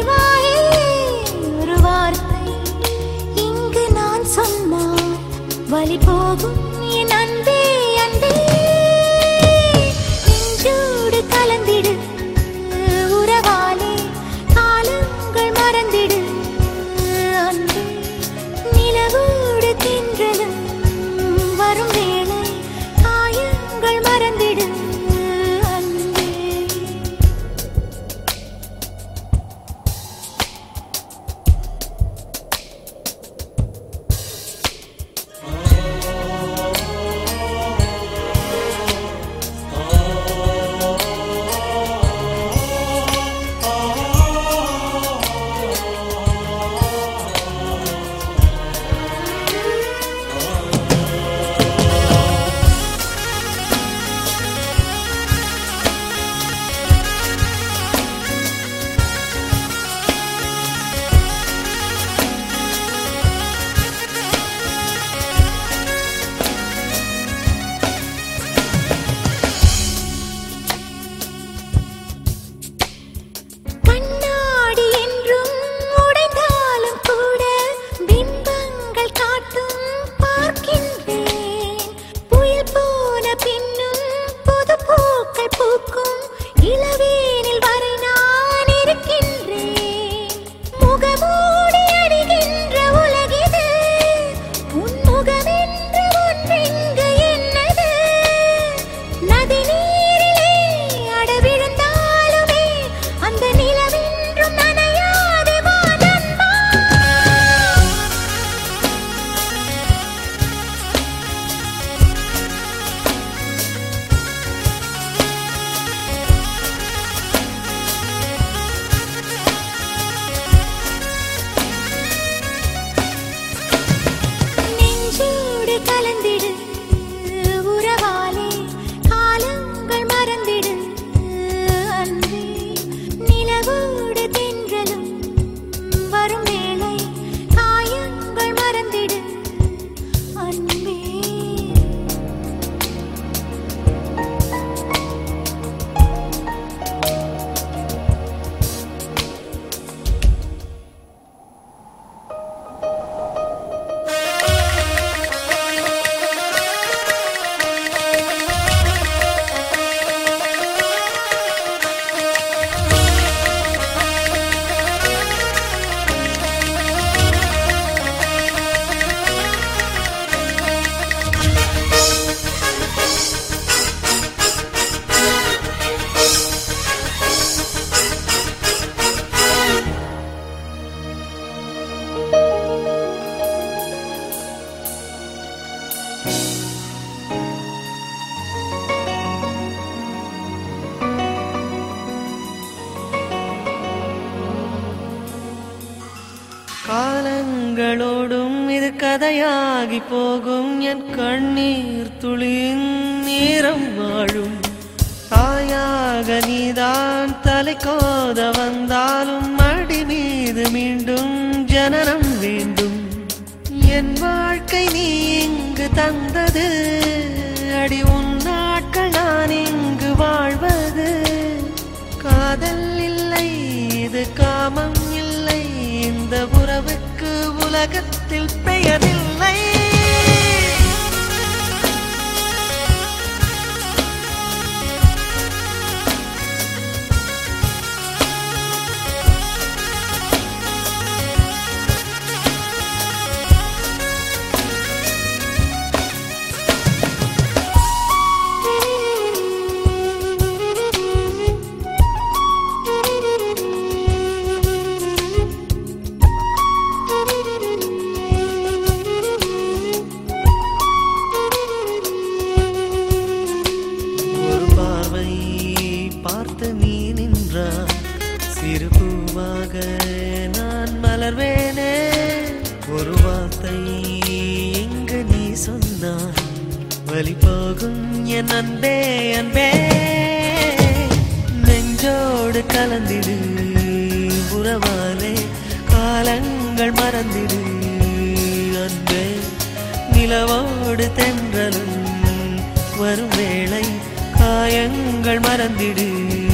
உணர்வாயே ஒரு வார்த்தை இங்கு நான் சொன்னால் வழி போகும். காலங்களோடும் இது கதையாகி போகும். என் கண்ணீர் துளியின் நேரம் வாழும். தாயாக நீதான் தலை கோத வந்தாலும் அடி மீது மீண்டும் ஜனனம் வேண்டும். என் வாழ்க்கை நீ இங்கு தந்தது. அடி உன் உலகத்தில் பெயர் பூவாக நான் மலர்வேனே. ஒரு வார்த்தை இங்கு நீ சொன்னாய். வழி போகும் என் அன்பே அன்பே. நெஞ்சோடு கலந்திடு உறவாலே காலங்கள் மறந்திடு. அன்பே நிலவோடு தென்றலும். வரும் வேளை காயங்கள் மறந்திடு.